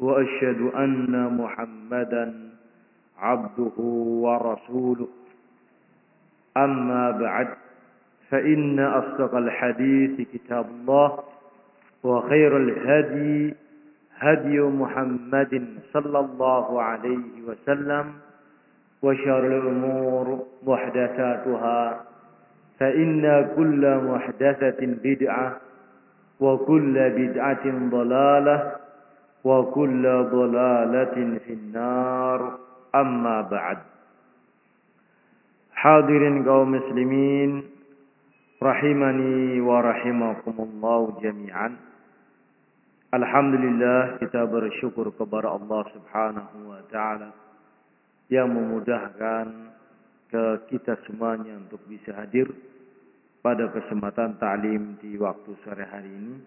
وأشهد أن محمدا عبده ورسوله. أما بعد فإن أصدق الحديث كتاب الله وخير الهدي هدي محمد صلى الله عليه وسلم وشر الأمور محدثاتها فإن كل محدثة بدعة وكل بدعة ضلالة وكل ضلالة في النار أما بعد حاضر قوم مسلمين رحمني ورحمكم الله جميعا Alhamdulillah kita bersyukur kepada Allah Subhanahu wa taala yang memudahkan ke kita semuanya untuk bisa hadir pada kesempatan ta'lim di waktu sore hari ini.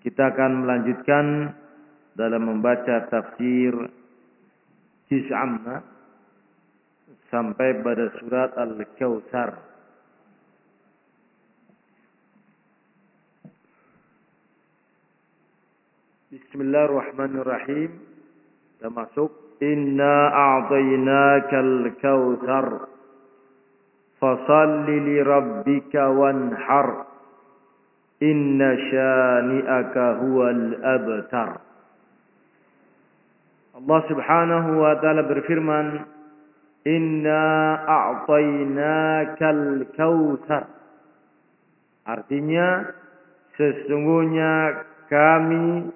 Kita akan melanjutkan dalam membaca tafsir Juz Amma sampai pada surat Al-Kautsar. Bismillahirrahmanirrahim. Kita masuk. Inna a'tainakal kautsar. Fasalli li rabbika wanhar. Inna syani'aka huwal abtar. Allah Subhanahu wa taala berfirman, "Inna a'tainakal kautsar." Artinya sesungguhnya kami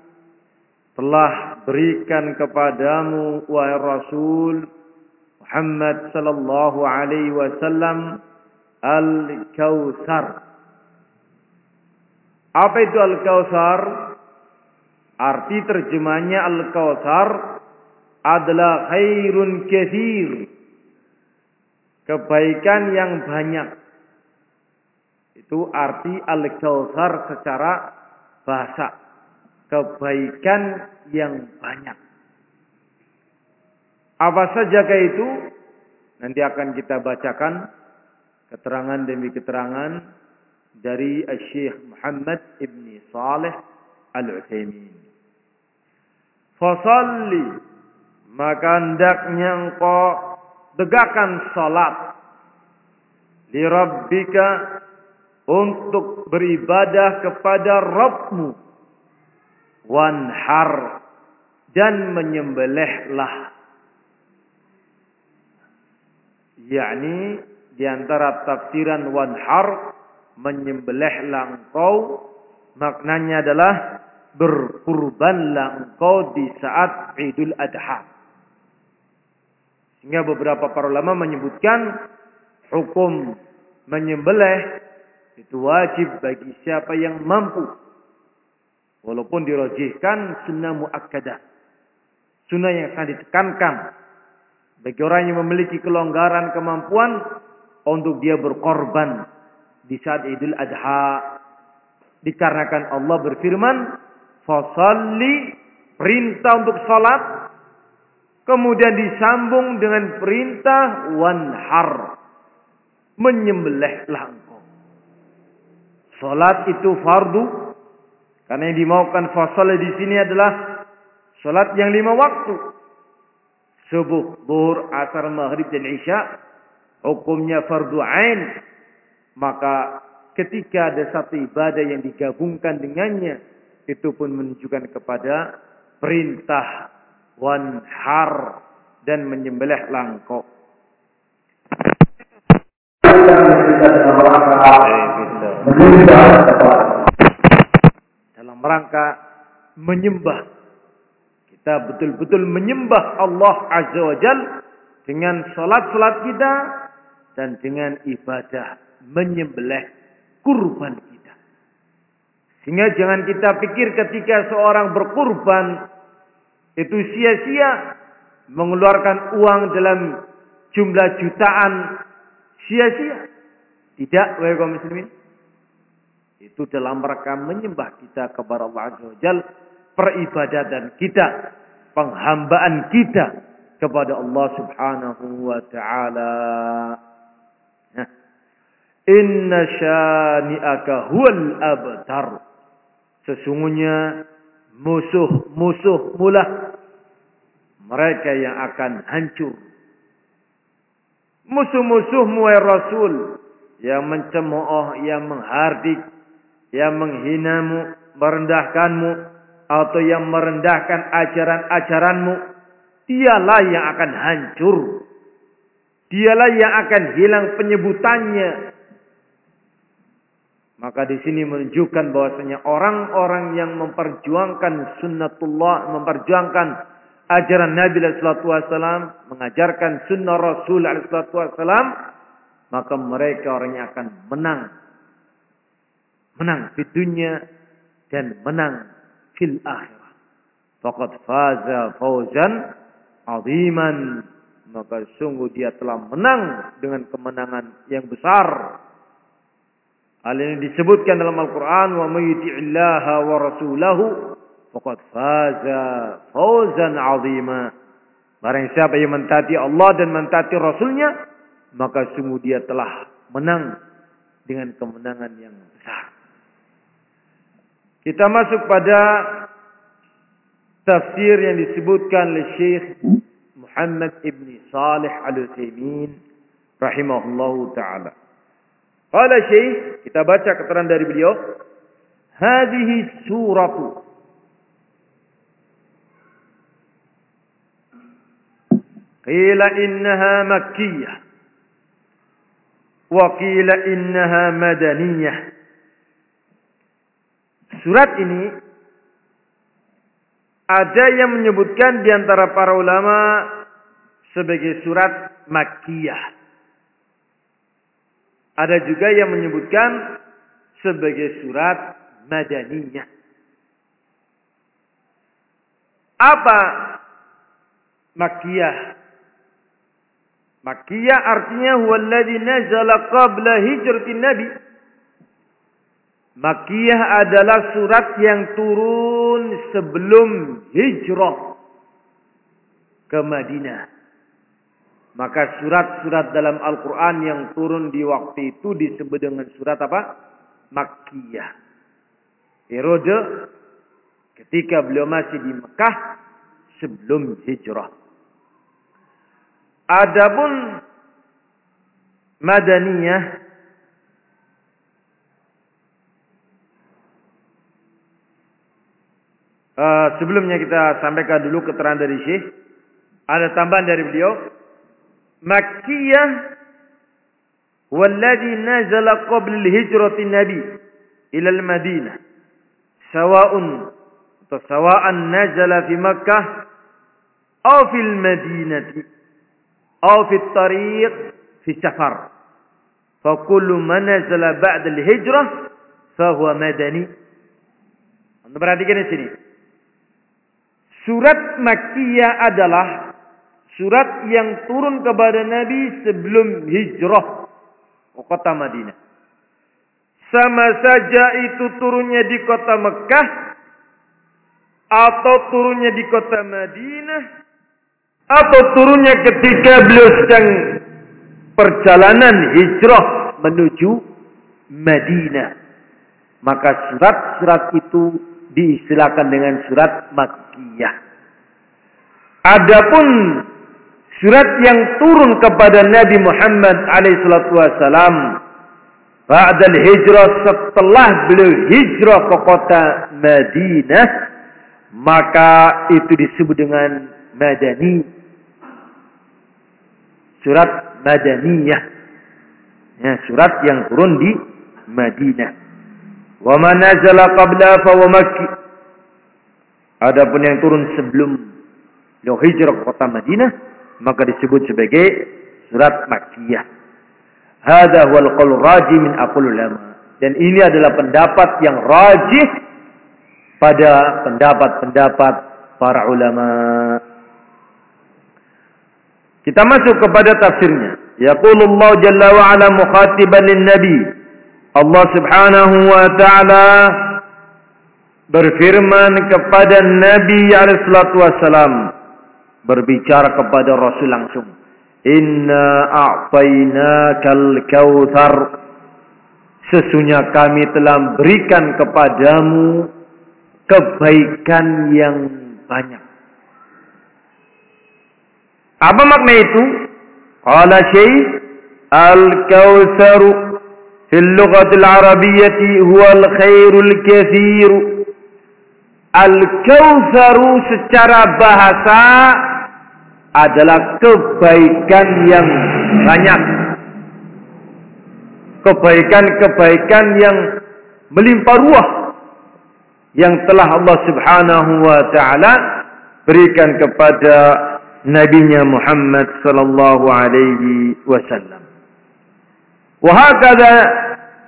telah berikan kepadamu wahai Rasul Muhammad sallallahu alaihi wasallam al-kautsar. Apa itu al-kautsar? Arti terjemahnya al-kautsar adalah khairun kathir. Kebaikan yang banyak. Itu arti al-kautsar secara bahasa. Kebaikan yang banyak. Apa saja itu? Nanti akan kita bacakan keterangan demi keterangan dari Syekh Muhammad Ibn Saleh Al-Utsaimin. Fasalli maka hendaknya engkau tegakkan salat li rabbika untuk beribadah kepada Rabbmu. Wanhar dan menyembelihlah. Yakni di antara tafsiran wanhar menyembelihlah engkau maknanya adalah berkurbanlah engkau di saat Idul Adha sehingga beberapa para ulama menyebutkan hukum menyembelih itu wajib bagi siapa yang mampu. Walaupun dirojihkan sunnah muakkadah. Sunnah yang sangat ditekankan. Bagi orang yang memiliki kelonggaran kemampuan untuk dia berkorban di saat Idul Adha. Dikarenakan Allah berfirman, "Fasalli" perintah untuk salat, kemudian disambung dengan perintah wanhar, menyembelihlah engkau. Salat itu fardu karena yang dimaukan fasal di sini adalah salat yang lima waktu subuh, zuhur, asar, maghrib dan isya hukumnya fardu ain. Maka ketika ada satu ibadah yang digabungkan dengannya itu pun menunjukkan kepada perintah wanhar dan menyembelih langkau. Dalam rangka menyembah kita betul-betul menyembah Allah Azza wa Jal dengan salat-salat kita dan dengan ibadah menyembelih kurban kita. Sehingga jangan kita pikir ketika seorang berkurban itu sia-sia mengeluarkan uang dalam jumlah jutaan sia-sia. Tidak, wahai kaum muslimin. Itu dalam rangka menyembah kita kepada Allah Azza wa Jal, peribadatan kita, penghambaan kita kepada Allah Subhanahu wa taala. Nah, Inna syani'aka huwal abtar. Sesungguhnya musuh-musuh mula mereka yang akan hancur. Musuh-musuhmu ya Rasul yang mencemooh, yang menghardik, yang menghinamu, merendahkanmu atau yang merendahkan ajaran-ajaranmu, dialah yang akan hancur. Dialah yang akan hilang penyebutannya. Maka di sini menunjukkan bahwasanya orang-orang yang memperjuangkan sunnatullah, memperjuangkan ajaran Nabi sallallahu wasallam, mengajarkan sunnah Rasul sallallahu wasallam, maka mereka orang yang akan menang. Menang di dunia dan menang fil akhirah. Faqad faza fawzan aziman. Maka sungguh dia telah menang dengan kemenangan yang besar. Hal ini disebutkan dalam Al-Quran. Wa mayyuti'illaha wa rasulahu faqad faza fawzan azima. Barang siapa yang mentaati Allah dan mentaati Rasulnya, maka sungguh dia telah menang dengan kemenangan yang besar. Kita masuk pada tafsir yang disebutkan oleh Syekh Muhammad ibn Salih al-Utsaimin rahimahullahu taala. Qala Syekh, kita baca keterangan dari beliau, hadhihi suratu Qila innaha makkiyah wa qila innaha madaniyah. Surat ini ada yang menyebutkan di antara para ulama sebagai surat Makkiyah. Ada juga yang menyebutkan sebagai surat Madaniyah. Apa Makkiyah? Makkiyah artinya huwallazi nazala qabla hijratin Nabi. Makkiyah adalah surat yang turun sebelum hijrah ke Madinah. Maka surat-surat dalam Al-Quran yang turun di waktu itu disebut dengan surat apa? Makkiyah. Herode ketika beliau masih di Mekah sebelum hijrah. Adapun Madaniyah uh, sebelumnya kita sampaikan dulu keterangan dari Syekh. Ada tambahan dari beliau. Makkiyah والذي نزل قبل الهجرة النبي إلى المدينة. سواء سواء نزل في مكة أو في المدينة أو في الطريق في السفر. فكل من نزل بعد الهجرة فهو مدني. Anda perhatikan di sini. Surat Makkiyah adalah surat yang turun kepada Nabi sebelum hijrah ke kota Madinah. Sama saja itu turunnya di kota Mekah atau turunnya di kota Madinah atau turunnya ketika beliau sedang perjalanan hijrah menuju Madinah. Maka surat-surat itu diistilahkan dengan surat Makkiyah. Adapun surat yang turun kepada Nabi Muhammad alaihissalatu wassalam ba'dal hijrah setelah beliau hijrah ke kota Madinah maka itu disebut dengan Madani surat Madaniyah. Ya, surat yang turun di Madinah. Wa man nazala qabla fa wa. Adapun yang turun sebelum beliau hijrah ke kota Madinah, maka disebut sebagai surat Makkiyah. Hadza huwal qaul raji min aqul ulama. Dan ini adalah pendapat yang rajih pada pendapat-pendapat para ulama. Kita masuk kepada tafsirnya. Yaqulullah jalla wa ala mukhatiban lin nabi. Allah Subhanahu wa taala berfirman kepada Nabi alaihi salatu wasalam berbicara kepada Rasul langsung. Inna a'tainakal kautsar. Sesungguhnya kami telah berikan kepadamu kebaikan yang banyak. Apa makna itu? Qala syekh al-kautsaru fil lughati al-arabiyyati huwa al-khairul katsir. Al-kautsaru secara bahasa adalah kebaikan yang banyak. Kebaikan-kebaikan yang melimpah ruah yang telah Allah Subhanahu wa taala berikan kepada nabinya Muhammad sallallahu alaihi wasallam. Wa hakadha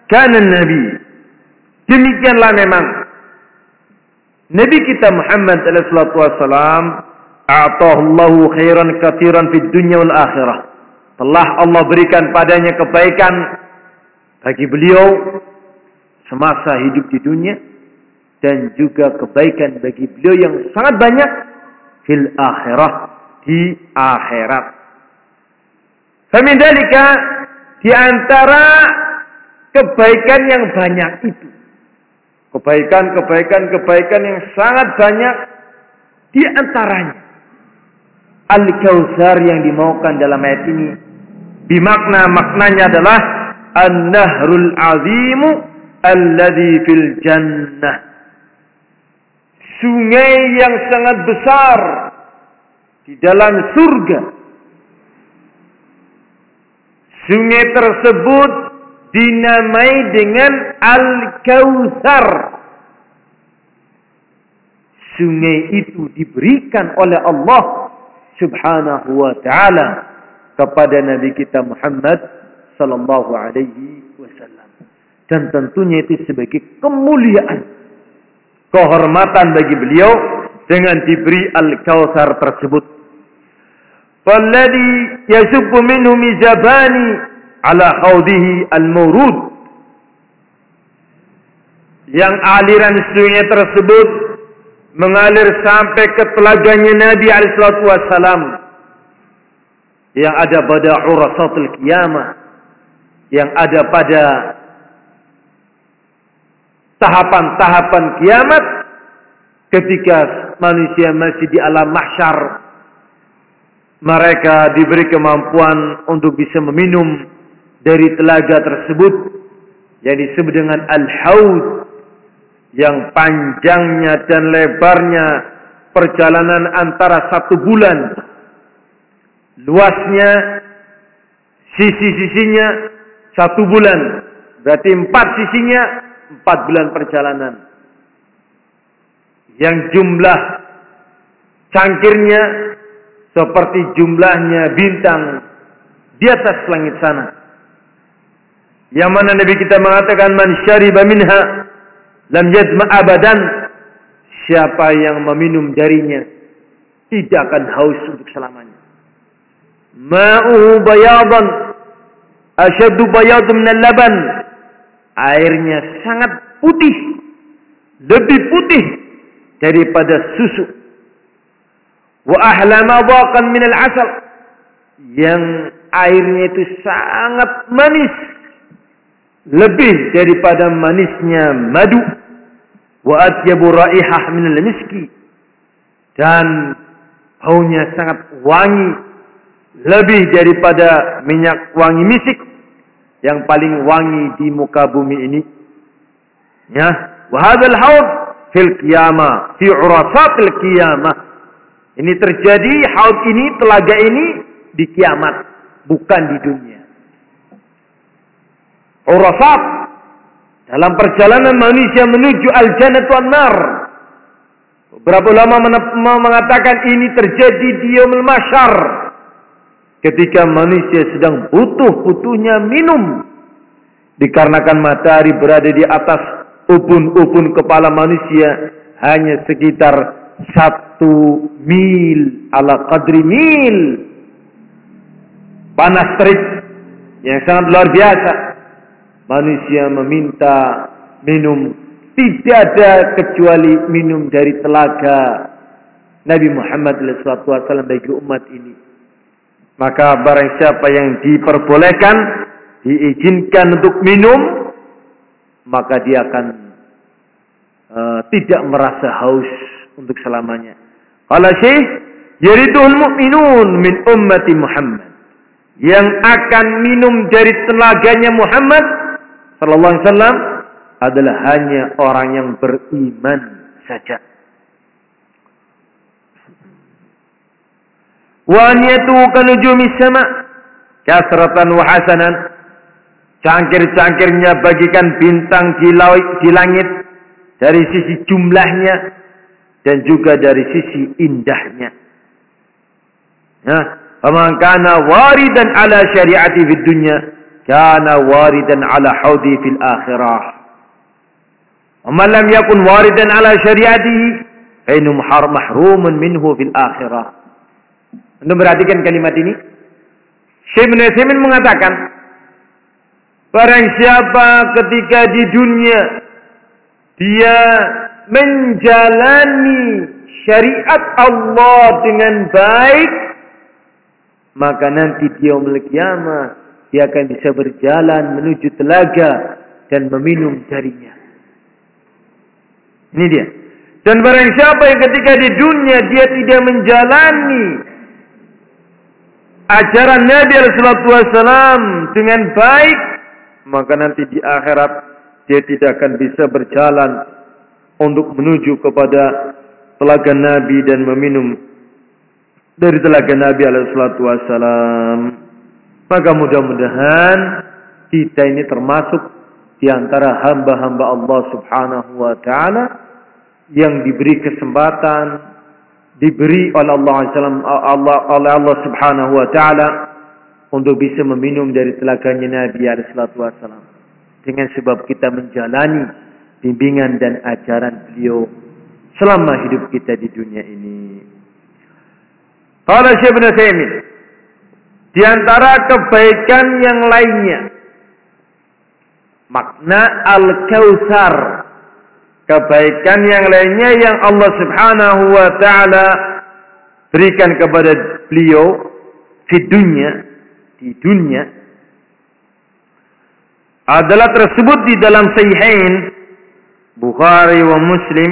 kana nabi. Demikianlah memang Nabi kita Muhammad alaihi salatu wasallam a'tahu khairan katiran fid dunya wal akhirah. Telah Allah berikan padanya kebaikan bagi beliau semasa hidup di dunia dan juga kebaikan bagi beliau yang sangat banyak fil akhirah di akhirat. Famindalika di antara kebaikan yang banyak itu. Kebaikan, kebaikan, kebaikan yang sangat banyak di antaranya. Al-Kautsar yang dimaukan dalam ayat ini bimakna maknanya adalah An-Nahrul Azimu alladhi fil jannah. Sungai yang sangat besar di dalam surga. Sungai tersebut dinamai dengan Al-Kautsar. Sungai itu diberikan oleh Allah Subhanahu wa taala kepada nabi kita Muhammad sallallahu alaihi wasallam. Dan tentunya itu sebagai kemuliaan kehormatan bagi beliau dengan diberi al-kautsar tersebut. Yasubbu minhu mizabani ala khawdihi al-mawrud. Yang aliran sungai tersebut mengalir sampai ke telaganya Nabi alaihi wasallam yang ada pada urasatul qiyamah. Yang ada pada tahapan-tahapan kiamat ketika manusia masih di alam mahsyar. Mereka diberi kemampuan untuk bisa meminum dari telaga tersebut yang disebut dengan al-haud yang panjangnya dan lebarnya perjalanan antara satu bulan. Luasnya sisi-sisinya satu bulan. Berarti empat sisinya empat bulan perjalanan. Yang jumlah cangkirnya seperti jumlahnya bintang di atas langit sana. Yang mana Nabi kita mengatakan man syariba minha lam yadma abadan siapa yang meminum darinya tidak akan haus untuk selamanya. Ma'uhu bayadan asyaddu bayad min al-laban airnya sangat putih lebih putih daripada susu. Wa ahla madaqan min al-asal yang airnya itu sangat manis lebih daripada manisnya madu. Wa atyabu raihah min al-miski dan baunya sangat wangi. Lebih daripada minyak wangi misik. Yang paling wangi di muka bumi ini. Ya. Wa hadzal haud fil qiyamah, fi urasatil qiyamah. Ini terjadi haud ini, telaga ini di kiamat, bukan di dunia. Urasat dalam perjalanan manusia menuju al-jannah wan nar. Beberapa ulama mengatakan ini terjadi di yaumul masyar. Ketika manusia sedang butuh-butuhnya minum Dikarenakan matahari berada di atas ubun-ubun kepala manusia hanya sekitar satu mil ala qadri mil. Panas terik yang sangat luar biasa. Manusia meminta minum tidak ada kecuali minum dari telaga Nabi Muhammad SAW bagi umat ini. Maka barang siapa yang diperbolehkan, diizinkan untuk minum, maka dia akan uh, tidak merasa haus untuk selamanya. Kalau Syekh, yaridul mu'minun min ummati Muhammad. Yang akan minum dari tenaganya Muhammad sallallahu alaihi wasallam adalah hanya orang yang beriman saja. Wa niyatu kanujumi sama kasratan wa hasanan. Cangkir-cangkirnya bagikan bintang di, di langit dari sisi jumlahnya dan juga dari sisi indahnya. Nah, kana waridan ala syariati fid dunya kana waridan ala haudi fil akhirah. Wa lam yakun waridan ala syariatihi fa mahrumun minhu fil akhirah. Anda perhatikan kalimat ini? Syekh bin mengatakan, Barang siapa ketika di dunia dia menjalani syariat Allah dengan baik, maka nanti dia kiamat dia akan bisa berjalan menuju telaga dan meminum darinya. Ini dia. Dan barang siapa yang ketika di dunia dia tidak menjalani ajaran Nabi SAW dengan baik, maka nanti di akhirat dia tidak akan bisa berjalan untuk menuju kepada telaga Nabi dan meminum dari telaga Nabi SAW. Maka mudah-mudahan kita ini termasuk di antara hamba-hamba Allah Subhanahu wa taala yang diberi kesempatan diberi oleh Allah, Allah oleh Allah Subhanahu wa taala untuk bisa meminum dari telaganya Nabi alaihi wasallam dengan sebab kita menjalani bimbingan dan ajaran beliau selama hidup kita di dunia ini. Qala Syekh di antara kebaikan yang lainnya. Makna al-kautsar kebaikan yang lainnya yang Allah Subhanahu wa taala berikan kepada beliau di dunia di dunia adalah tersebut di dalam sahihain Bukhari wa Muslim.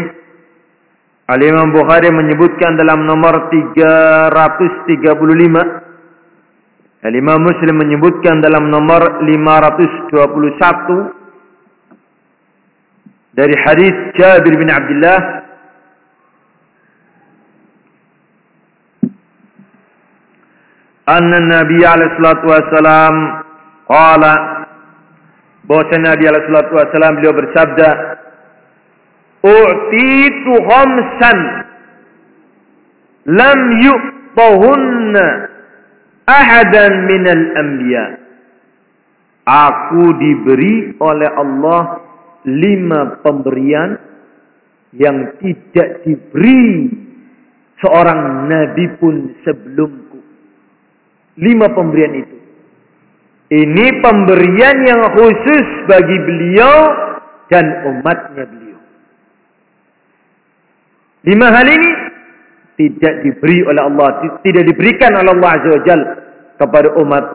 Al-Imam Bukhari menyebutkan dalam nomor 335 Al-Imam Muslim menyebutkan dalam nomor 521 dari hadis Jabir bin Abdullah anna Nabi alaihi salatu wasalam qala bahwa Nabi alaihi salatu wasalam beliau bersabda U'titu khamsan lam yu'tahunna ahadan minal anbiya Aku diberi oleh Allah lima pemberian yang tidak diberi seorang nabi pun sebelumku. Lima pemberian itu. Ini pemberian yang khusus bagi beliau dan umatnya beliau. Lima hal ini tidak diberi oleh Allah, tidak diberikan oleh Allah Azza wa Jal kepada umat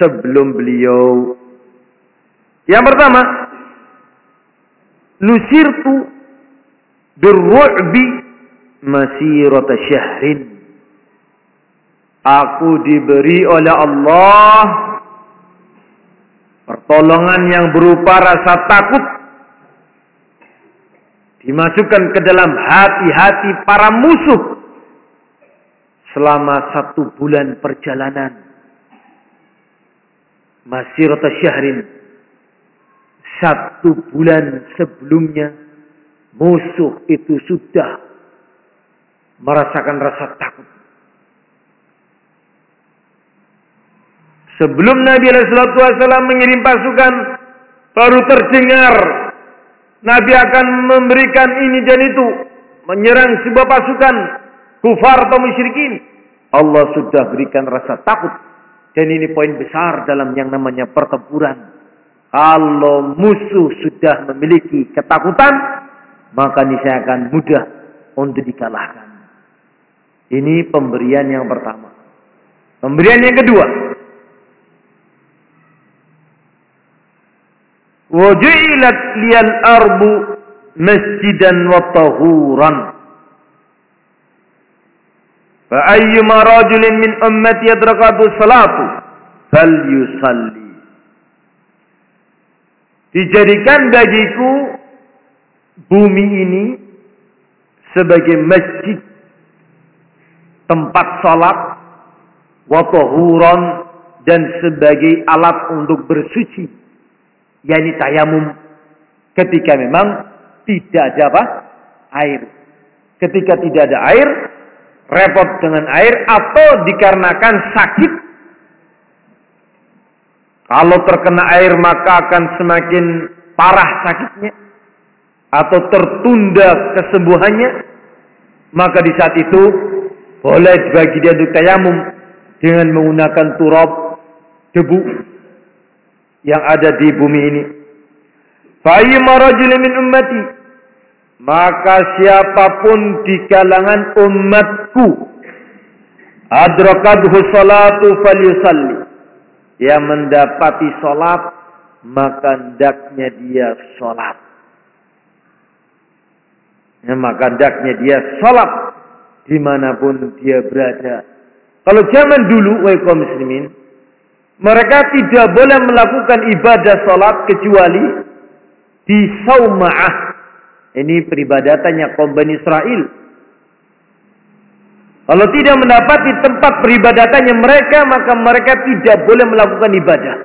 sebelum beliau. Yang pertama, nusirtu birru'bi masirata syahrin. Aku diberi oleh Allah pertolongan yang berupa rasa takut dimasukkan ke dalam hati-hati para musuh selama satu bulan perjalanan. Masirata syahrin satu bulan sebelumnya musuh itu sudah merasakan rasa takut. Sebelum Nabi SAW mengirim pasukan baru terdengar Nabi akan memberikan ini dan itu, menyerang sebuah pasukan kufar atau musyrikin. Allah sudah berikan rasa takut. Dan ini poin besar dalam yang namanya pertempuran. Kalau musuh sudah memiliki ketakutan, maka niscaya akan mudah untuk dikalahkan. Ini pemberian yang pertama. Pemberian yang kedua. Wajilat liyal arbu masjidan wa tahuran. Fa ayyuma rajulin min ummati yadrakatu salatu falyusalli. Dijadikan bagiku bumi ini sebagai masjid tempat salat wa dan sebagai alat untuk bersuci. Yakni tayamum. Ketika memang tidak ada apa? Air. Ketika tidak ada air repot dengan air atau dikarenakan sakit kalau terkena air maka akan semakin parah sakitnya atau tertunda kesembuhannya maka di saat itu boleh bagi dia untuk tayamum dengan menggunakan turab debu yang ada di bumi ini. Fa'ayyuma rajulin min ummati maka siapa pun di kalangan umatku adrakadhu salatu falyusalli yang mendapati salat maka hendaknya dia salat. Ya, maka hendaknya dia salat di mana pun dia berada. Kalau zaman dulu, wahai muslimin, mereka tidak boleh melakukan ibadah salat kecuali di Sauma'ah. Ini peribadatannya kaum Bani Israel. Kalau tidak mendapati tempat peribadatannya mereka, maka mereka tidak boleh melakukan ibadah.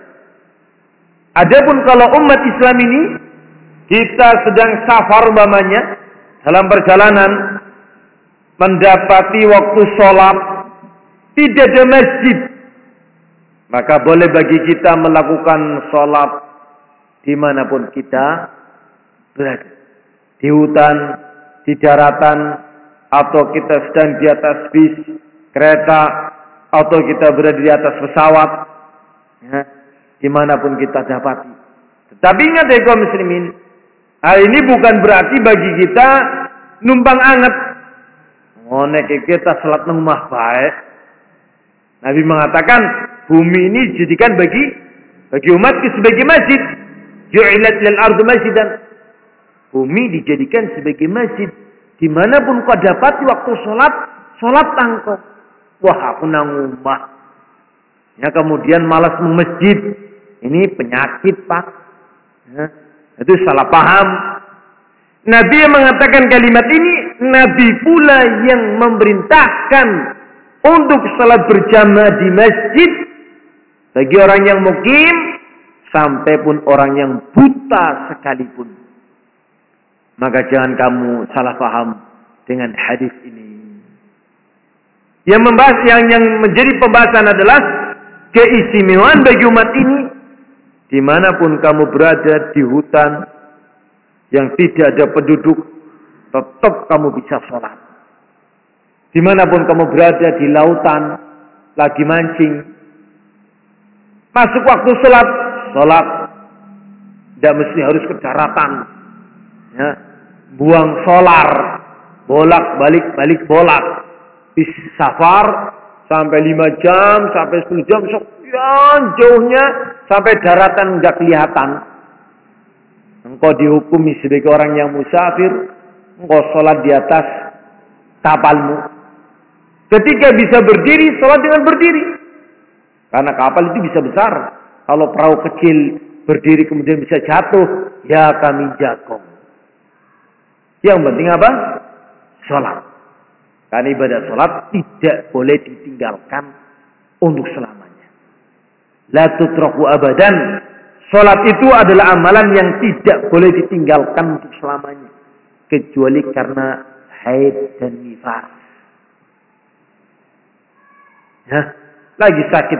Adapun kalau umat Islam ini, kita sedang safar umpamanya, dalam perjalanan, mendapati waktu sholat, tidak ada masjid, maka boleh bagi kita melakukan sholat di mana pun kita berada. Di hutan, di daratan, atau kita sedang di atas bis, kereta, atau kita berada di atas pesawat, ya, di mana pun kita dapati. Tetapi ingat ya kaum muslimin, hal ini bukan berarti bagi kita numpang anget Ngonek kita salat nang rumah baik. Nabi mengatakan bumi ini dijadikan bagi bagi umat sebagai masjid. Ju'ilat lil ardu masjidan. Bumi dijadikan sebagai masjid. Di mana pun kau dapat waktu sholat, sholat tangkap. Wah aku nang rumah. Ya kemudian malas masjid. Ini penyakit pak. Ya, itu salah paham. Nabi yang mengatakan kalimat ini, Nabi pula yang memerintahkan untuk salat berjamaah di masjid bagi orang yang mukim sampai pun orang yang buta sekalipun. Maka jangan kamu salah paham dengan hadis ini. Yang membahas yang yang menjadi pembahasan adalah keistimewaan bagi umat ini di mana pun kamu berada di hutan, yang tidak ada penduduk, tetap kamu bisa sholat. Di mana pun kamu berada di lautan, lagi mancing, masuk waktu sholat, sholat. Tidak mesti harus ke daratan. Ya. Buang solar, bolak balik balik bolak. Di safar sampai 5 jam, sampai 10 jam, sekian jauhnya sampai daratan nggak kelihatan Engkau dihukumi sebagai orang yang musafir. Engkau sholat di atas kapalmu. Ketika bisa berdiri, sholat dengan berdiri. Karena kapal itu bisa besar. Kalau perahu kecil berdiri kemudian bisa jatuh, ya kami jagong. Yang penting apa? Sholat. Karena ibadah sholat tidak boleh ditinggalkan untuk selamanya. La tutraku abadan Sholat itu adalah amalan yang tidak boleh ditinggalkan untuk selamanya. Kecuali karena haid dan nifas. Ya, lagi sakit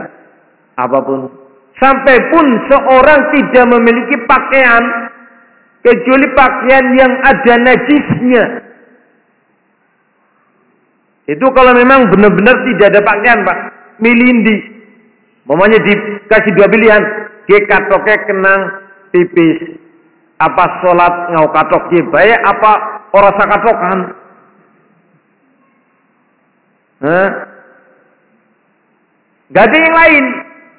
apa pun Sampai pun seorang tidak memiliki pakaian kecuali pakaian yang ada najisnya. Itu kalau memang benar-benar tidak ada pakaian, Pak. Milindi. Mamanya dikasih dua pilihan. Dia katoknya kenang tipis. Apa sholat ngau katok baik, apa orang sakatokan. Hah? Gak ada yang lain.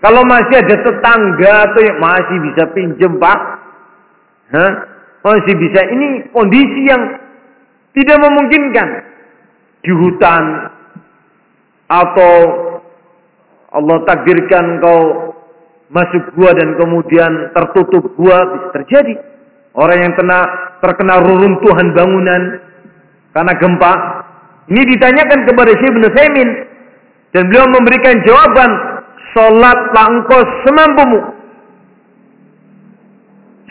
Kalau masih ada tetangga atau yang masih bisa pinjem pak, Hah? Masih bisa. Ini kondisi yang tidak memungkinkan di hutan atau Allah takdirkan kau masuk gua dan kemudian tertutup gua bisa terjadi. Orang yang kena terkena reruntuhan bangunan karena gempa. Ini ditanyakan kepada Syekh Ibn dan beliau memberikan jawaban Sholatlah engkau semampumu.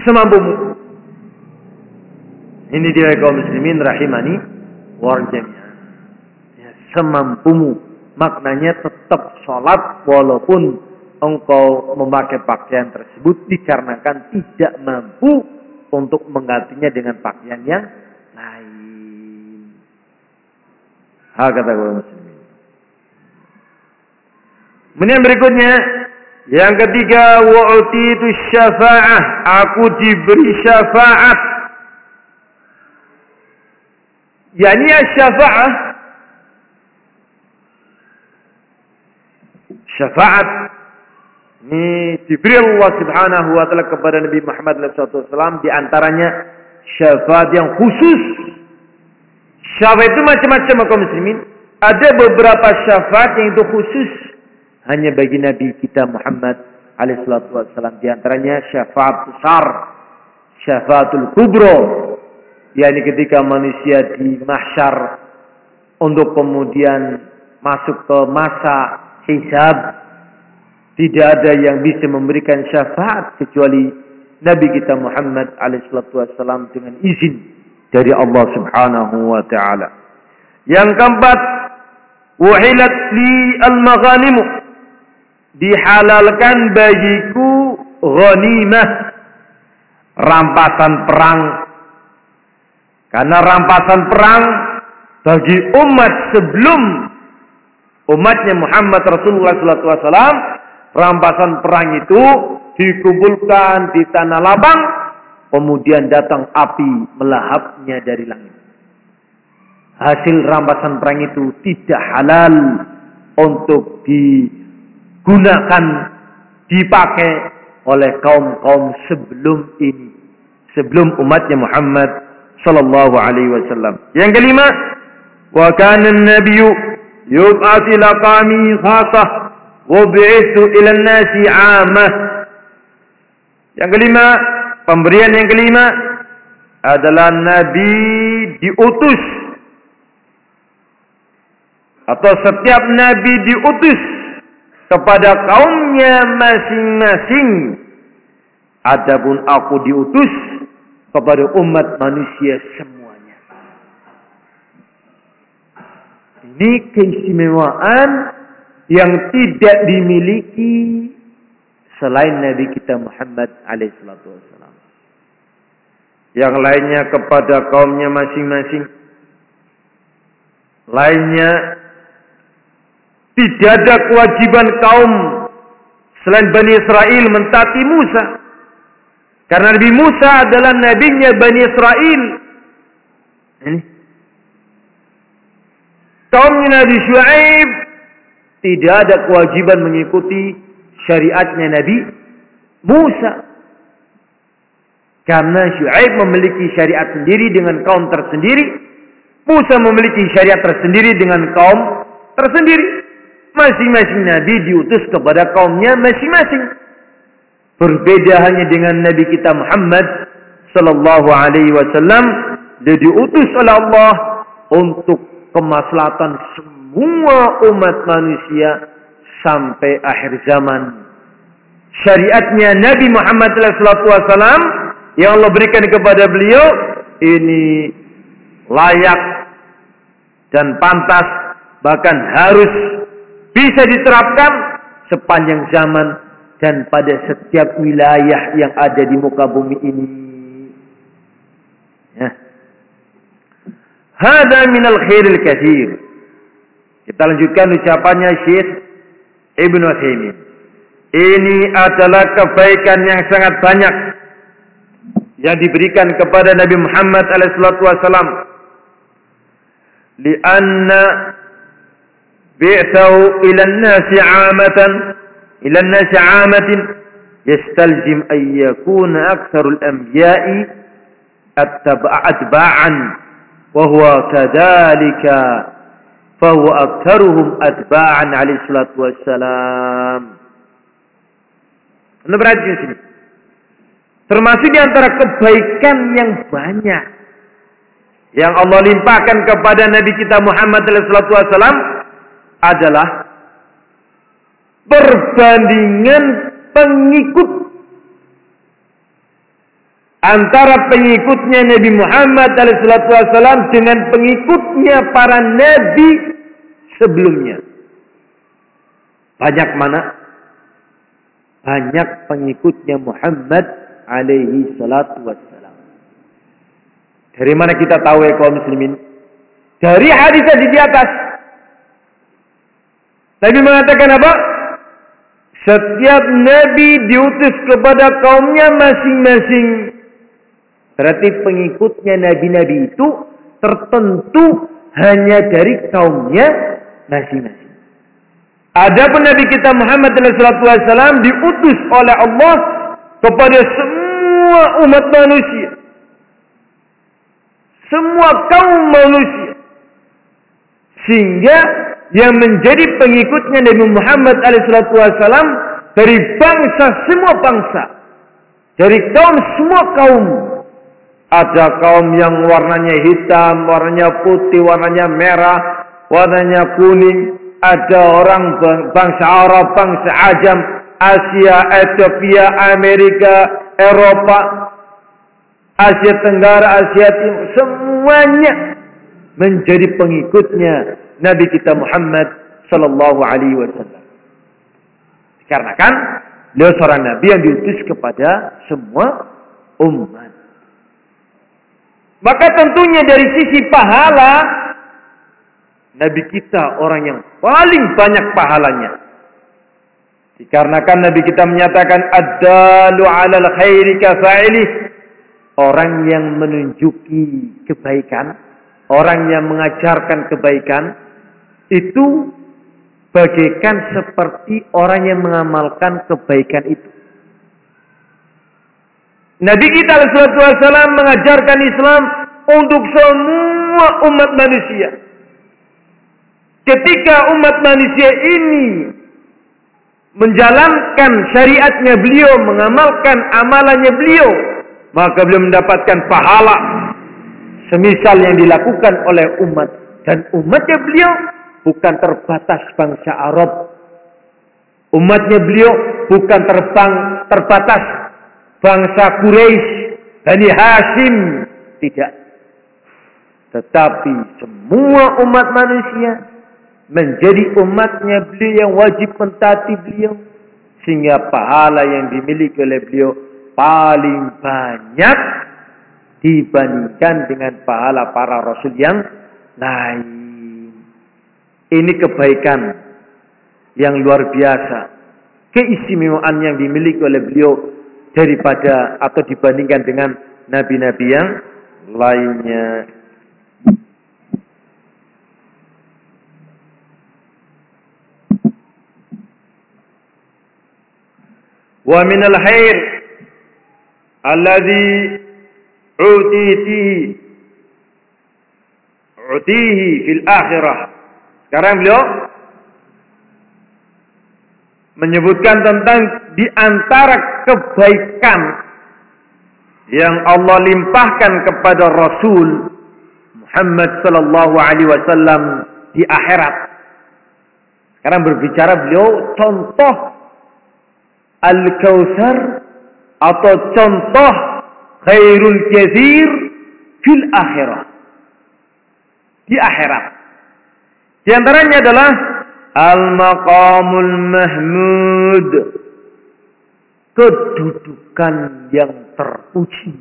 Semampumu. Ini dia kaum muslimin rahimani warjanya. Ya, semampumu. Maknanya tetap sholat walaupun engkau memakai pakaian tersebut dikarenakan tidak mampu untuk menggantinya dengan pakaian yang lain. Hal kata kaum muslimin. Kemudian berikutnya yang ketiga wa'utitu syafa'ah aku diberi syafaat yakni syafa'ah syafaat ini diberi Allah Subhanahu wa taala kepada Nabi Muhammad SAW di antaranya syafaat yang khusus. Syafaat itu macam-macam kaum muslimin. Ada beberapa syafaat yang itu khusus. Hanya bagi Nabi kita Muhammad alaihissalatu wassalam. Di antaranya syafaat besar, syafaatul kubro, yakni ketika manusia di mahsyar untuk kemudian masuk ke masa hisab, tidak ada yang bisa memberikan syafaat kecuali Nabi kita Muhammad alaihissalatu wassalam dengan izin dari Allah subhanahu wa ta'ala. Yang keempat, Wahilat li al-maghanimu dihalalkan bagiku ghanimah rampasan perang karena rampasan perang bagi umat sebelum umatnya Muhammad Rasulullah SAW rampasan perang itu dikumpulkan di tanah lapang kemudian datang api melahapnya dari langit. Hasil rampasan perang itu tidak halal untuk di gunakan dipakai oleh kaum-kaum sebelum ini sebelum umatnya Muhammad sallallahu alaihi wasallam. Yang kelima wa kana an-nabiy ila qami wa ila an-nasi 'amah yang kelima pemberian yang kelima adalah nabi diutus. Atau setiap nabi diutus kepada kaumnya masing-masing. Adapun aku diutus kepada umat manusia semuanya. Ini keistimewaan yang tidak dimiliki selain Nabi kita Muhammad alaihissalatu wassalam. Yang lainnya kepada kaumnya masing-masing. Lainnya tidak ada kewajiban kaum selain Bani Israel mentati Musa. Karena Nabi Musa adalah nabinya Bani Israel. Ini. Kaum Nabi Shu'aib tidak ada kewajiban mengikuti syariatnya Nabi Musa. Karena Shu'aib memiliki syariat sendiri dengan kaum tersendiri. Musa memiliki syariat tersendiri dengan kaum tersendiri. Masing-masing nabi diutus kepada kaumnya masing-masing. Berbeda hanya dengan nabi kita Muhammad sallallahu alaihi wasallam dia diutus oleh Allah untuk kemaslahatan semua umat manusia sampai akhir zaman. Syariatnya Nabi Muhammad wasallam yang Allah berikan kepada beliau ini layak dan pantas bahkan harus bisa diterapkan sepanjang zaman dan pada setiap wilayah yang ada di muka bumi ini. Ya. Hada minal khairil kathir. Kita lanjutkan ucapannya Syekh Ibnu Utsaimin. Ini adalah kebaikan yang sangat banyak yang diberikan kepada Nabi Muhammad wassalam. Lianna bi'thahu ila an-nasi 'amatan ila an-nasi 'amatin yastaljim an yakuna aktharul anbiya'i atba'an wa huwa kadzalika fa huwa aktharuhum atba'an. Anda berarti sini. Termasuk di antara kebaikan yang banyak yang Allah limpahkan kepada Nabi kita Muhammad SAW adalah perbandingan pengikut antara pengikutnya Nabi Muhammad SAW dengan pengikutnya para nabi sebelumnya. Banyak mana? Banyak pengikutnya Muhammad alaihi salatu wassalam. Dari mana kita tahu ya kaum muslimin? Dari hadis di atas. Nabi mengatakan apa? Setiap nabi diutus kepada kaumnya masing-masing. Berarti pengikutnya nabi-nabi itu tertentu hanya dari kaumnya masing-masing. Adapun Nabi kita Muhammad SAW diutus oleh Allah kepada semua umat manusia. Semua kaum manusia. Sehingga yang menjadi pengikutnya Nabi Muhammad SAW dari bangsa semua bangsa. Dari kaum semua kaum. Ada kaum yang warnanya hitam, warnanya putih, warnanya merah, warnanya kuning. Ada orang bangsa Arab, bangsa Ajam, Asia, Ethiopia, Amerika, Eropa, Asia Tenggara, Asia Timur, semuanya menjadi pengikutnya Nabi kita Muhammad Sallallahu Alaihi Wasallam. Dikarenakan beliau seorang Nabi yang diutus kepada semua umat. Maka tentunya dari sisi pahala, Nabi kita orang yang paling banyak pahalanya. Dikarenakan Nabi kita menyatakan ad-dalu 'alal khairi kafa'ilih. Orang yang menunjuki kebaikan, orang yang mengajarkan kebaikan itu bagaikan seperti orang yang mengamalkan kebaikan itu. Nabi kita SAW mengajarkan Islam untuk semua umat manusia. Ketika umat manusia ini menjalankan syariatnya beliau, mengamalkan amalannya beliau, maka beliau mendapatkan pahala semisal yang dilakukan oleh umat dan umatnya beliau bukan terbatas bangsa Arab. Umatnya beliau bukan terbang terbatas bangsa Quraisy, Bani Hashim, tidak. Tetapi semua umat manusia menjadi umatnya beliau yang wajib mentaati beliau sehingga pahala yang dimiliki oleh beliau paling banyak dibandingkan dengan pahala para rasul yang lain. Ini kebaikan yang luar biasa. Keistimewaan yang dimiliki oleh beliau daripada atau dibandingkan dengan nabi-nabi yang lainnya. Wa minal khair alladhi utiti utihi fil akhirah sekarang beliau menyebutkan tentang di antara kebaikan yang Allah limpahkan kepada Rasul Muhammad sallallahu alaihi wasallam di akhirat. Sekarang berbicara beliau contoh Al-Kautsar atau contoh khairul kathir fil akhirah. Di akhirat. Di antaranya adalah al-maqamul mahmud. kedudukan yang terpuji.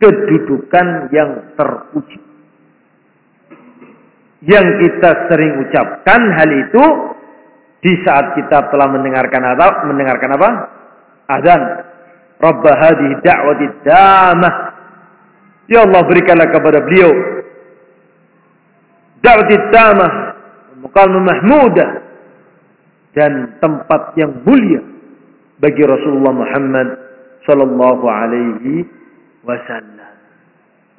Kedudukan yang terpuji. Yang kita sering ucapkan hal itu di saat kita telah mendengarkan apa? Mendengarkan apa? Azan. Rabbah hadhihi da'wati damah. Ya Allah berikanlah kepada beliau da'wati damah, maqam mahmudah dan tempat yang mulia bagi Rasulullah Muhammad sallallahu alaihi wasallam.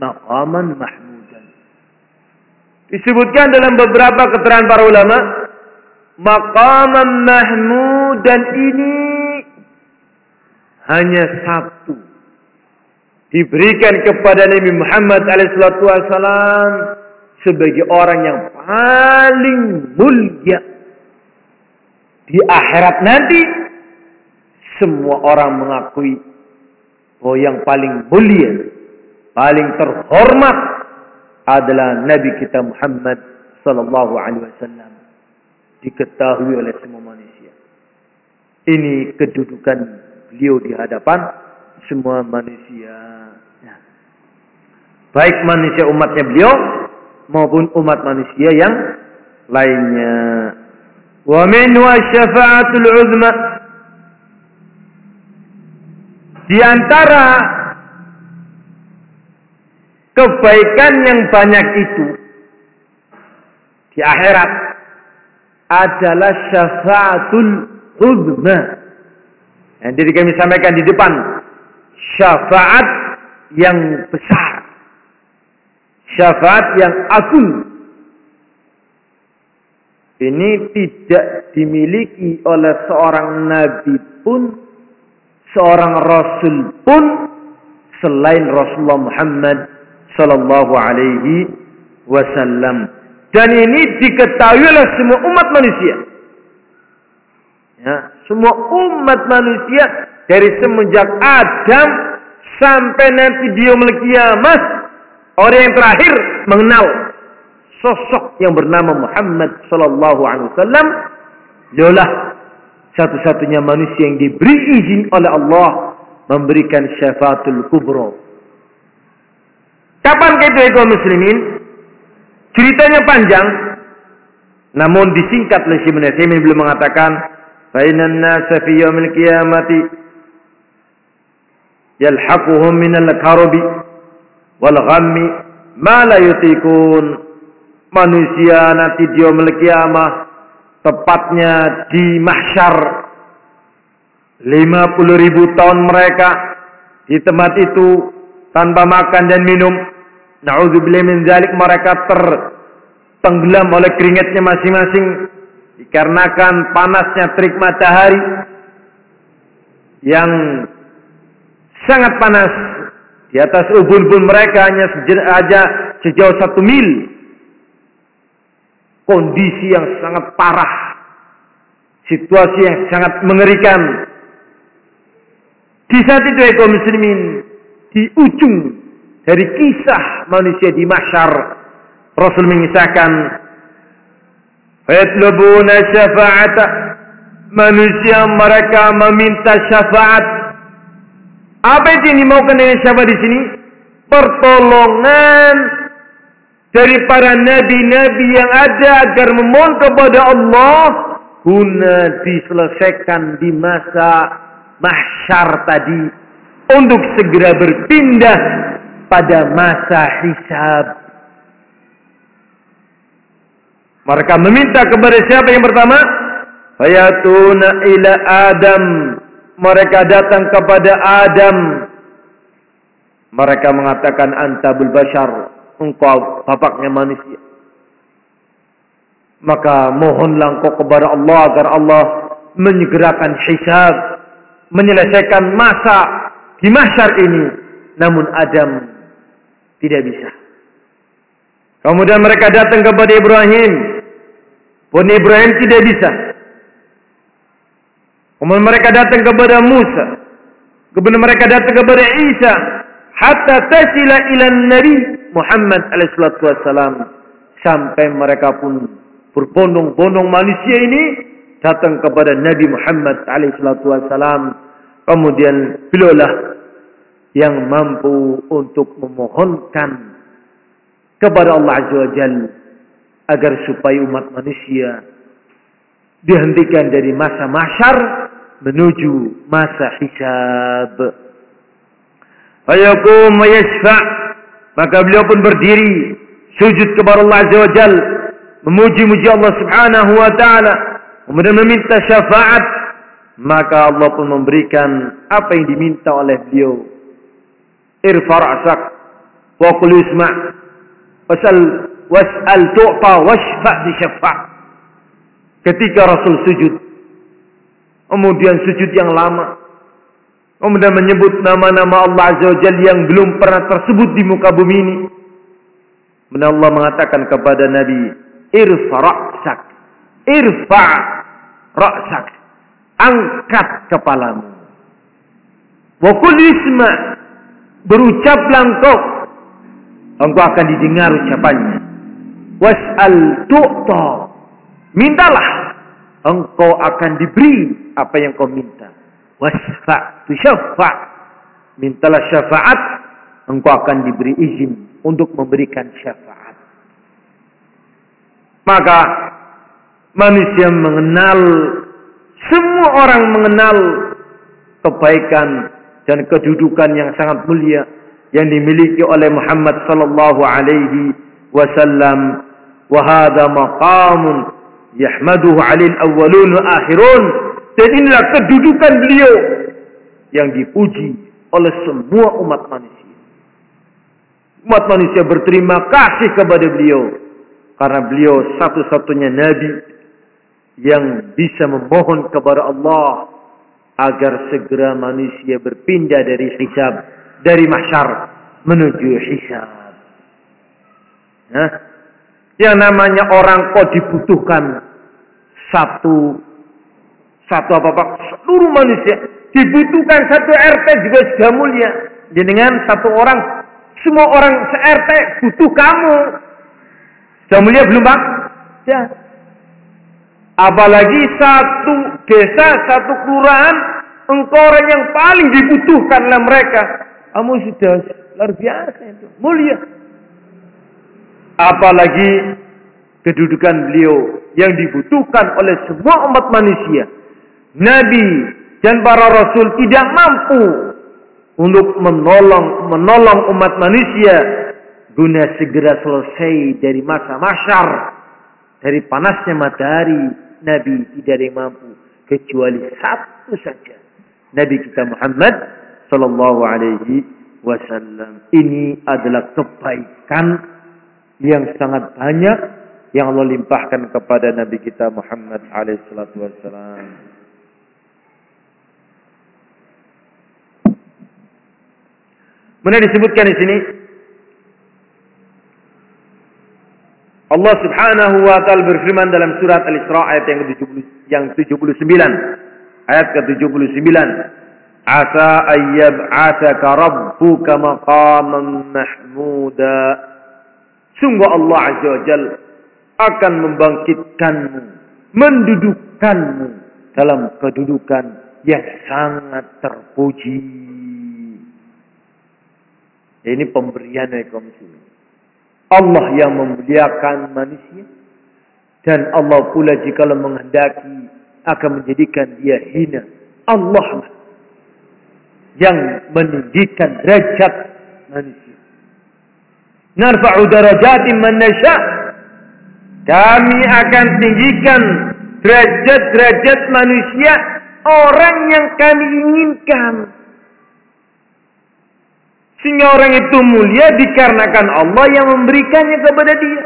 Maqaman mahmudan. Disebutkan dalam beberapa keterangan para ulama, maqaman mahmudan ini hanya satu diberikan kepada Nabi Muhammad alaihissalatu wasallam sebagai orang yang paling mulia di akhirat nanti semua orang mengakui bahwa yang paling mulia, paling terhormat adalah Nabi kita Muhammad sallallahu alaihi wasallam. Diketahui oleh semua manusia. Ini kedudukan beliau di hadapan semua manusia. Ya. Baik manusia umatnya beliau maupun umat manusia yang lainnya. Wa min wa syafa'atul uzma di antara kebaikan yang banyak itu di akhirat adalah syafaatul uzma. Yang jadi kami sampaikan di depan syafaat yang besar. Syafaat yang agung. Ini tidak dimiliki oleh seorang nabi pun seorang rasul pun selain Rasulullah Muhammad sallallahu alaihi wasallam. Dan ini diketahui oleh semua umat manusia. Ya, semua umat manusia dari semenjak Adam sampai nanti dia kiamat orang yang terakhir mengenal sosok yang bernama Muhammad sallallahu alaihi wasallam. Yolah satu-satunya manusia yang diberi izin oleh Allah memberikan syafaatul kubro. Kapan itu kaum muslimin? Ceritanya panjang, namun disingkat oleh Syekh Ibnu belum mengatakan, "Fainan nasa fi yaumil qiyamati yalhaquhum min al-karbi wal ghammi ma la yutiqun." Manusia nanti di yaumil kiamah tepatnya di mahsyar. 50 ribu tahun mereka di tempat itu tanpa makan dan minum. Na'udzubillah min zalik mereka tertenggelam oleh keringatnya masing-masing dikarenakan panasnya terik matahari yang sangat panas di atas ubun-ubun mereka hanya saja sejauh satu mil kondisi yang sangat parah, situasi yang sangat mengerikan. Di saat itu ekor muslimin di ujung dari kisah manusia di mahsyar Rasul mengisahkan Fayatlubuna syafa'ata manusia mereka meminta syafaat. Apa itu yang dimaukan dengan syafaat di sini? Pertolongan dari para nabi-nabi yang ada agar memohon kepada Allah guna diselesaikan di masa mahsyar tadi untuk segera berpindah pada masa hisab. Mereka meminta kepada siapa yang pertama? Fayatuna ila Adam. Mereka datang kepada Adam. Mereka mengatakan antabul bashar engkau bapaknya manusia. Maka mohonlah engkau kepada Allah agar Allah menyegerakan hisab, menyelesaikan masa di mahsyar ini. Namun Adam tidak bisa. Kemudian mereka datang kepada Ibrahim. Pun Ibrahim tidak bisa. Kemudian mereka datang kepada Musa. Kemudian mereka datang kepada Isa. Hatta tasila ilan nabi Muhammad alaihissalam sampai mereka pun berbondong-bondong manusia ini datang kepada Nabi Muhammad SAW. Kemudian beliaulah yang mampu untuk memohonkan kepada Allah Azza wa Jalla agar supaya umat manusia dihentikan dari masa masyar menuju masa hisab. Fayakum yashfa' maka beliau pun berdiri sujud kepada Allah Azza wa Jal memuji-muji Allah Subhanahu wa taala kemudian meminta syafaat. Maka Allah pun memberikan apa yang diminta oleh beliau. Irfa ra'sak wa qul isma' wasal was'al tu'ta washfa' di syafa' ketika Rasul sujud kemudian sujud yang lama kemudian menyebut nama-nama Allah Azza wa Jalla yang belum pernah tersebut di muka bumi ini Kemudian Allah mengatakan kepada Nabi, irfa ra'sak. Irfa ra'sak. Angkat kepalamu. Wa isma. Berucaplah engkau. Engkau akan didengar ucapannya. Was'al tu'ta. Mintalah. Engkau akan diberi apa yang kau minta. Wasfa' tu syafa' Mintalah syafaat. Engkau akan diberi izin untuk memberikan syafaat. Maka manusia mengenal semua orang mengenal kebaikan dan kedudukan yang sangat mulia yang dimiliki oleh Muhammad sallallahu alaihi wasallam wa hadha maqamun yahmaduhu 'alil awwalun wa akhirun dan inilah kedudukan beliau yang dipuji oleh semua umat manusia Umat manusia berterima kasih kepada beliau. Karena beliau satu-satunya nabi yang bisa memohon kepada Allah agar segera manusia berpindah dari hisab, dari mahsyar menuju hisab. Nah, yang namanya orang kok dibutuhkan satu satu apa apa seluruh manusia dibutuhkan satu RT juga sudah mulia. Dengan satu orang semua orang se-RT butuh kamu. Sudah mulia belum bang? Ya. Apalagi satu desa, satu kelurahan, engkau orang yang paling dibutuhkan oleh mereka. Kamu sudah luar biasa itu. Mulia. Apalagi kedudukan beliau yang dibutuhkan oleh semua umat manusia. Nabi dan para rasul tidak mampu untuk menolong menolong umat manusia guna segera selesai dari masa masyar dari panasnya matahari. Nabi tidak ada yang mampu kecuali satu saja. Nabi kita Muhammad Sallallahu Alaihi Wasallam. Ini adalah kebaikan yang sangat banyak yang Allah limpahkan kepada Nabi kita Muhammad Alaihi Wasallam. Kemudian disebutkan di sini? Allah Subhanahu wa taala berfirman dalam surat Al-Isra ayat yang ke-70 yang 79 ayat ke-79 Asa ayyab asaka rabbuka maqaman mahmuda Sungguh Allah Azza wa Jal akan membangkitkanmu mendudukkanmu dalam kedudukan yang sangat terpuji ini pemberian dari. Allah yang memuliakan manusia dan Allah pula jika menghendaki akan menjadikan dia hina. Allah yang meninggikan derajat manusia. Narfa'u darajatin man nasya. Kami akan tinggikan derajat-derajat manusia orang yang kami inginkan. Sehingga orang itu mulia dikarenakan Allah yang memberikannya kepada dia.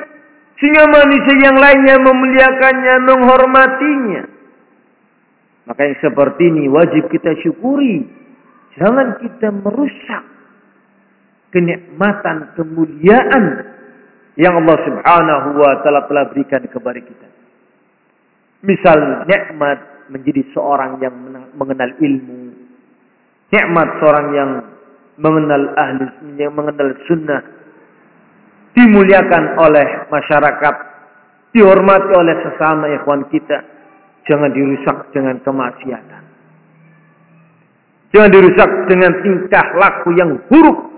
Sehingga manusia yang lainnya memuliakannya, menghormatinya. Maka yang seperti ini wajib kita syukuri. Jangan kita merusak kenikmatan, kemuliaan yang Allah Subhanahu wa taala telah berikan kepada kita. Misal nikmat menjadi seorang yang mengenal ilmu. Nikmat seorang yang mengenal ahli yang mengenal sunnah dimuliakan oleh masyarakat dihormati oleh sesama ikhwan kita Jangan dirusak dengan kemaksiatan. Jangan dirusak dengan tingkah laku yang buruk.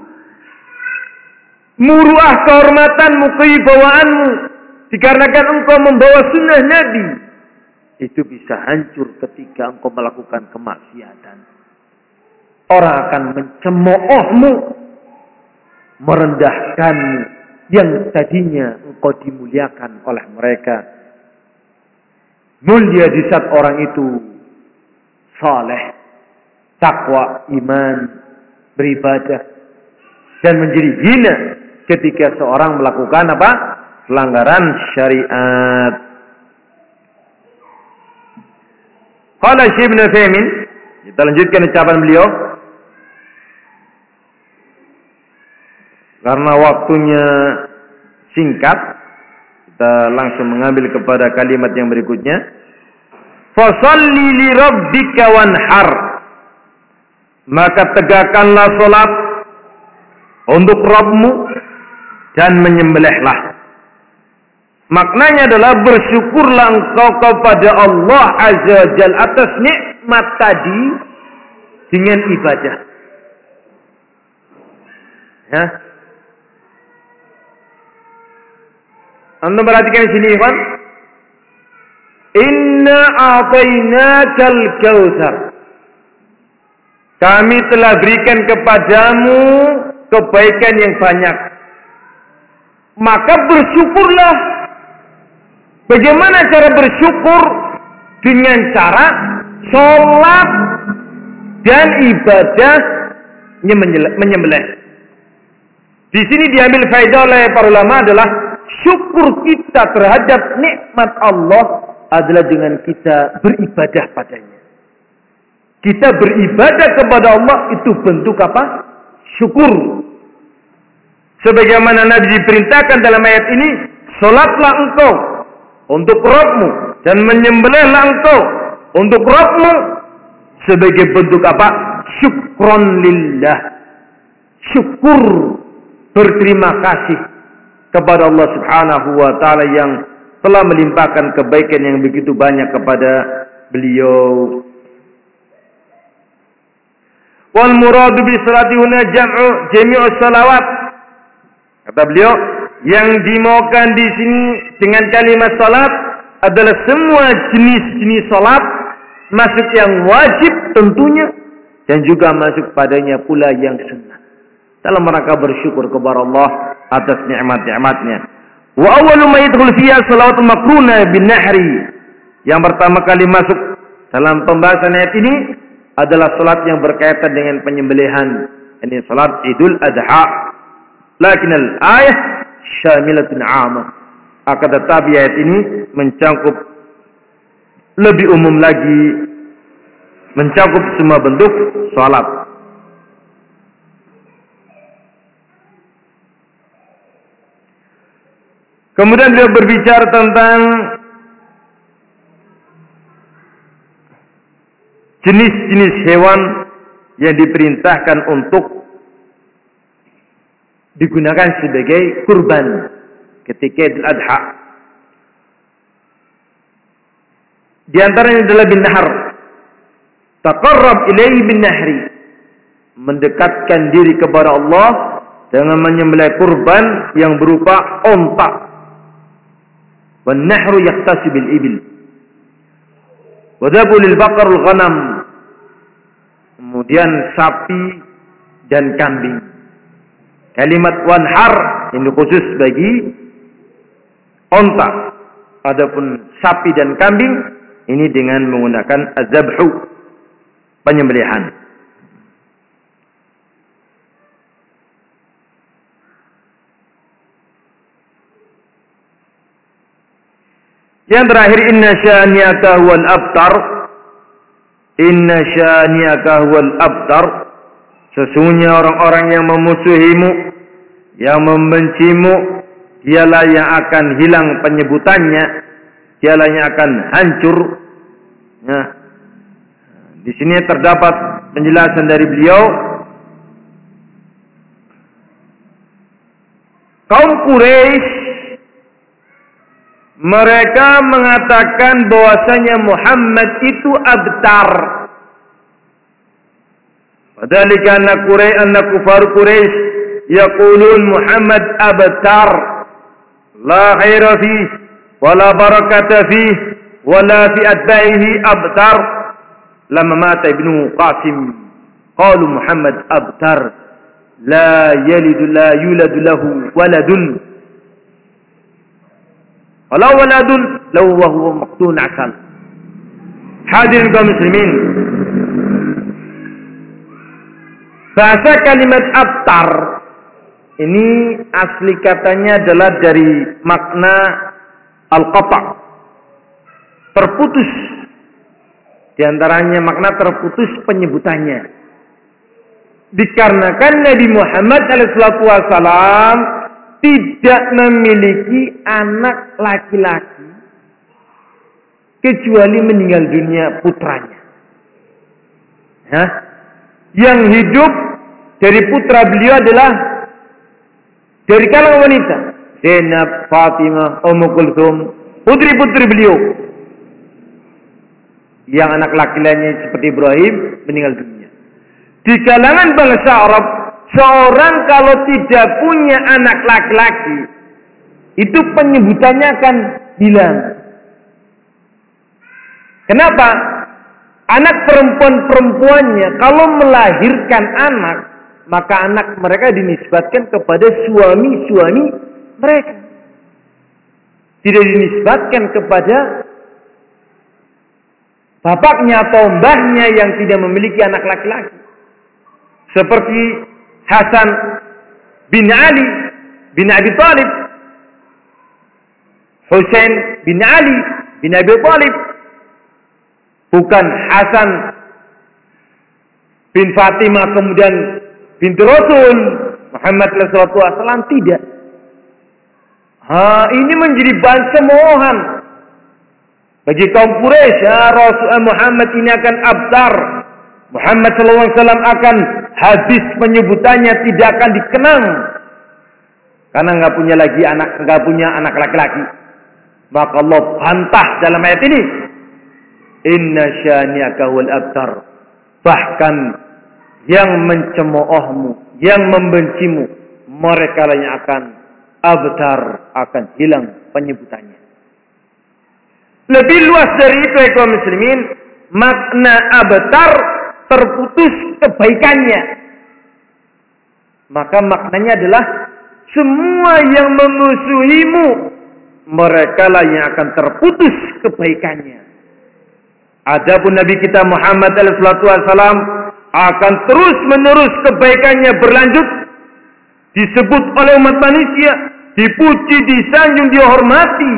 Muruah kehormatanmu, keibawaanmu. Dikarenakan engkau membawa sunnah Nabi. Itu bisa hancur ketika engkau melakukan kemaksiatan. Orang akan mencemoohmu. Merendahkanmu. Yang tadinya engkau dimuliakan oleh mereka Mulia di saat orang itu saleh, takwa, iman, beribadah dan menjadi hina ketika seorang melakukan apa? pelanggaran syariat. Qala Syekh Ibn kita lanjutkan ucapan beliau. Karena waktunya singkat, kita langsung mengambil kepada kalimat yang berikutnya. Fasalli li rabbika wanhar. Maka tegakkanlah solat untuk Rabbmu dan menyembelihlah. Maknanya adalah bersyukurlah engkau kepada Allah Azza Jal atas nikmat tadi dengan ibadah. Ya, Anda perhatikan di sini, Ikhwan. Inna a'tainakal kautsar. Kami telah berikan kepadamu kebaikan yang banyak. Maka bersyukurlah. Bagaimana cara bersyukur? Dengan cara sholat dan ibadah menyembelih. Di sini diambil faedah oleh para ulama adalah syukur kita terhadap nikmat Allah adalah dengan kita beribadah padanya. Kita beribadah kepada Allah itu bentuk apa? Syukur. Sebagaimana Nabi diperintahkan dalam ayat ini, solatlah engkau untuk Rabbmu dan menyembelihlah engkau untuk Rabbmu sebagai bentuk apa? Syukron lillah. Syukur berterima kasih kepada Allah Subhanahu wa taala yang telah melimpahkan kebaikan yang begitu banyak kepada beliau. Wal muradu bi salati huna jam'u jami'u salawat. Kata beliau, yang dimaukan di sini dengan kalimat salat adalah semua jenis-jenis salat masuk yang wajib tentunya dan juga masuk padanya pula yang sunnah. Dalam rangka bersyukur kepada Allah atas nikmat-nikmatnya. Wa awwalu ma yadkhul fiha makruna bin nahri. Yang pertama kali masuk dalam pembahasan ayat ini adalah salat yang berkaitan dengan penyembelihan. Ini salat Idul Adha. Lakin al-ayah syamilatun 'amah. Akan tetapi ayat ini mencangkup lebih umum lagi mencakup semua bentuk salat. Kemudian beliau berbicara tentang jenis-jenis hewan yang diperintahkan untuk digunakan sebagai kurban ketika Idul Adha. Di antaranya adalah bin nahar. Taqarrab ilaihi bin nahri. Mendekatkan diri kepada Allah dengan menyembelih kurban yang berupa ontak wan nahru yahtasi bil ibil wadabu lil ghanam kemudian sapi dan kambing kalimat wanhar ini khusus bagi onta adapun sapi dan kambing ini dengan menggunakan azabhu penyembelihan Yang terakhir inna syani'aka huwal abtar. Inna syani'aka huwal abtar. Sesungguhnya orang-orang yang memusuhimu, yang membencimu, dialah yang akan hilang penyebutannya, dialah yang akan hancur. Nah, di sini terdapat penjelasan dari beliau. Kaum Quraisy Mereka mengatakan bahwasanya Muhammad itu abtar. Padahal anak Quraisy anak kufar Quraisy yaqulun Muhammad abtar. La khaira fi wala barakata fi wala fi atba'ihi abtar. Lama mata Ibnu Qasim qalu Muhammad abtar. La yalidu la yuladu lahu waladun Walau waladun lau wa huwa maqtun akal. Hadirin Bahasa kalimat abtar ini asli katanya adalah dari makna al-qata. Terputus. Di antaranya makna terputus penyebutannya. Dikarenakan Nabi Muhammad SAW tidak memiliki anak laki-laki kecuali meninggal dunia putranya. Hah? Yang hidup dari putra beliau adalah dari kalangan wanita. Zainab, Fatimah, Ummu Kulthum, putri-putri beliau. Yang anak laki-lakinya seperti Ibrahim meninggal dunia. Di kalangan bangsa Arab Seorang kalau tidak punya anak laki-laki, itu penyebutannya akan hilang. Kenapa? Anak perempuan-perempuannya kalau melahirkan anak, maka anak mereka dinisbatkan kepada suami-suami mereka. Tidak dinisbatkan kepada bapaknya atau mbahnya yang tidak memiliki anak laki-laki. Seperti Hasan bin Ali bin Abi Talib, Husain bin Ali bin Abi Talib, bukan Hasan bin Fatimah kemudian binti Rasul Muhammad SAW tidak. Ha, ini menjadi bahan cemoohan bagi kaum Quraisy. Ya, Rasul Muhammad ini akan abdar. Muhammad SAW akan hadis penyebutannya tidak akan dikenang karena nggak punya lagi anak nggak punya anak laki-laki maka Allah bantah dalam ayat ini inna syani'aka wal abtar bahkan yang mencemoohmu yang membencimu mereka lah yang akan abtar akan hilang penyebutannya lebih luas dari itu ya kaum muslimin makna abtar terputus kebaikannya. Maka maknanya adalah semua yang memusuhimu mereka lah yang akan terputus kebaikannya. Adapun Nabi kita Muhammad SAW akan terus menerus kebaikannya berlanjut disebut oleh umat manusia dipuji disanjung dihormati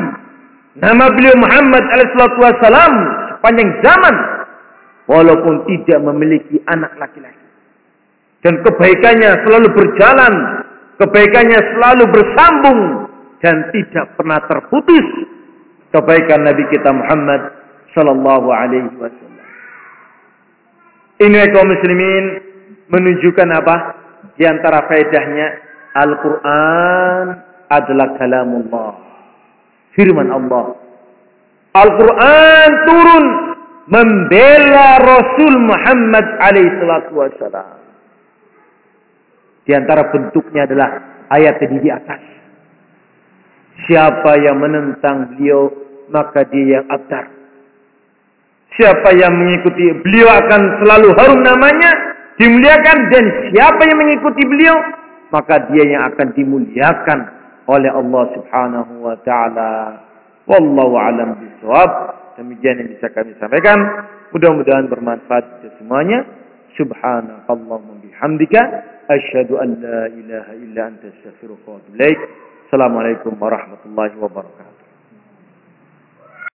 nama beliau Muhammad SAW sepanjang zaman walaupun tidak memiliki anak laki-laki. Dan kebaikannya selalu berjalan, kebaikannya selalu bersambung dan tidak pernah terputus kebaikan Nabi kita Muhammad sallallahu alaihi wasallam. Ini kaum muslimin menunjukkan apa? Di antara faedahnya Al-Qur'an adalah kalamullah. Firman Allah. Al-Quran turun membela Rasul Muhammad alaihi salatu wasallam. Di antara bentuknya adalah ayat tadi di atas. Siapa yang menentang beliau, maka dia yang abtar. Siapa yang mengikuti beliau akan selalu harum namanya, dimuliakan dan siapa yang mengikuti beliau, maka dia yang akan dimuliakan oleh Allah Subhanahu wa taala. Wallahu alam bisawab. Demikian yang bisa kami sampaikan. Mudah-mudahan bermanfaat untuk semuanya. Subhanakallahumma bihamdika asyhadu an la ilaha illa anta astaghfiruka wa atubu ilaik. Assalamualaikum warahmatullahi wabarakatuh.